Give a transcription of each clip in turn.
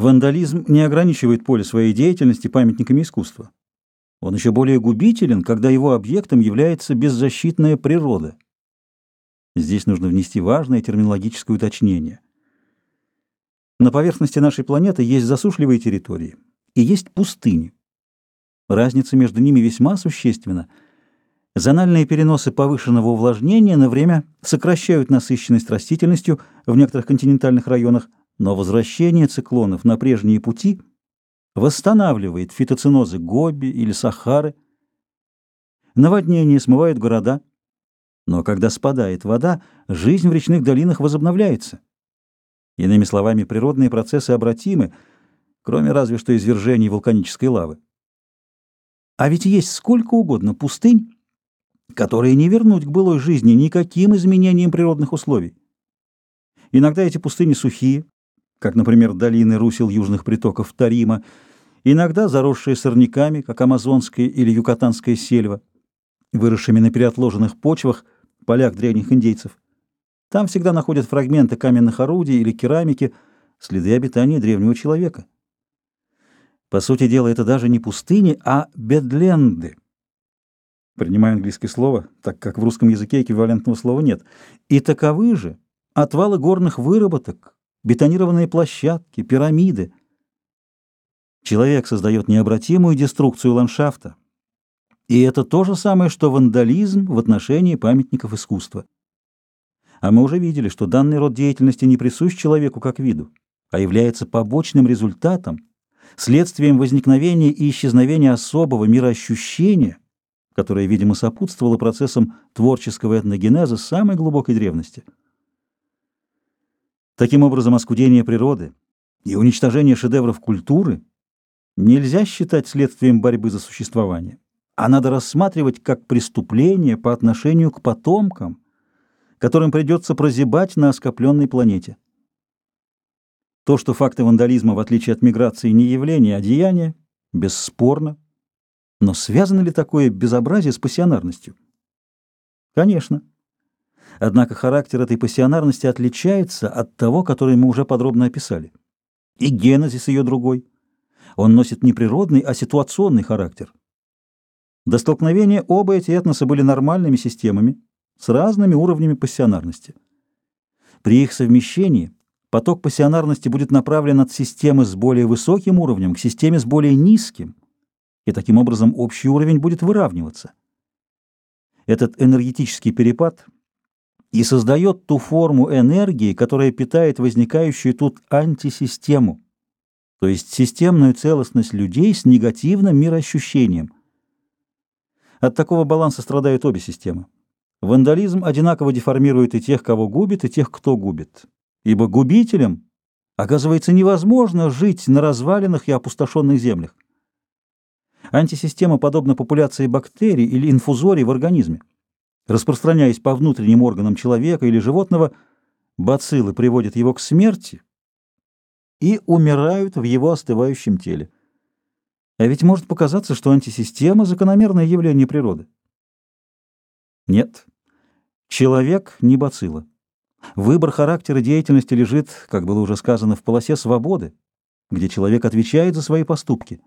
Вандализм не ограничивает поле своей деятельности памятниками искусства. Он еще более губителен, когда его объектом является беззащитная природа. Здесь нужно внести важное терминологическое уточнение. На поверхности нашей планеты есть засушливые территории и есть пустыни. Разница между ними весьма существенна. Зональные переносы повышенного увлажнения на время сокращают насыщенность растительностью в некоторых континентальных районах, но возвращение циклонов на прежние пути восстанавливает фитоценозы Гоби или Сахары. Наводнение смывают города, но когда спадает вода, жизнь в речных долинах возобновляется. Иными словами, природные процессы обратимы, кроме разве что извержений вулканической лавы. А ведь есть сколько угодно пустынь, которые не вернуть к былой жизни никаким изменением природных условий. Иногда эти пустыни сухие, как, например, долины русел южных притоков Тарима, иногда заросшие сорняками, как амазонская или юкатанская сельва, выросшими на переотложенных почвах, полях древних индейцев. Там всегда находят фрагменты каменных орудий или керамики, следы обитания древнего человека. По сути дела, это даже не пустыни, а бедленды. Принимаю английское слово, так как в русском языке эквивалентного слова нет. И таковы же отвалы горных выработок, бетонированные площадки, пирамиды. Человек создает необратимую деструкцию ландшафта. И это то же самое, что вандализм в отношении памятников искусства. А мы уже видели, что данный род деятельности не присущ человеку как виду, а является побочным результатом, следствием возникновения и исчезновения особого мироощущения, которое, видимо, сопутствовало процессам творческого этногенеза самой глубокой древности. Таким образом, оскудение природы и уничтожение шедевров культуры нельзя считать следствием борьбы за существование, а надо рассматривать как преступление по отношению к потомкам, которым придется прозябать на оскопленной планете. То, что факты вандализма, в отличие от миграции, не явление, а деяние, бесспорно. Но связано ли такое безобразие с пассионарностью? Конечно. Однако характер этой пассионарности отличается от того, который мы уже подробно описали. И генезис ее другой. Он носит не природный, а ситуационный характер. До столкновения оба эти этноса были нормальными системами с разными уровнями пассионарности. При их совмещении поток пассионарности будет направлен от системы с более высоким уровнем к системе с более низким, и таким образом общий уровень будет выравниваться. Этот энергетический перепад – и создает ту форму энергии, которая питает возникающую тут антисистему, то есть системную целостность людей с негативным мироощущением. От такого баланса страдают обе системы. Вандализм одинаково деформирует и тех, кого губит, и тех, кто губит. Ибо губителям, оказывается, невозможно жить на развалинах и опустошенных землях. Антисистема подобна популяции бактерий или инфузорий в организме. Распространяясь по внутренним органам человека или животного, бациллы приводят его к смерти и умирают в его остывающем теле. А ведь может показаться, что антисистема — закономерное явление природы. Нет, человек не бацилла. Выбор характера деятельности лежит, как было уже сказано, в полосе свободы, где человек отвечает за свои поступки.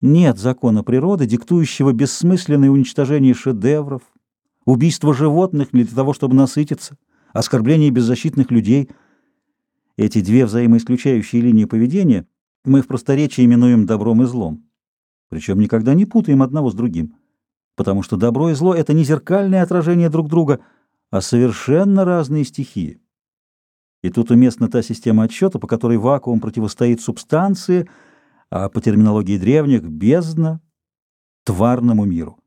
Нет закона природы, диктующего бессмысленное уничтожение шедевров, убийство животных для того, чтобы насытиться, оскорбление беззащитных людей. Эти две взаимоисключающие линии поведения мы в просторечии именуем добром и злом. Причем никогда не путаем одного с другим, потому что добро и зло — это не зеркальное отражение друг друга, а совершенно разные стихии. И тут уместна та система отсчета, по которой вакуум противостоит субстанции, а по терминологии древних — бездна тварному миру.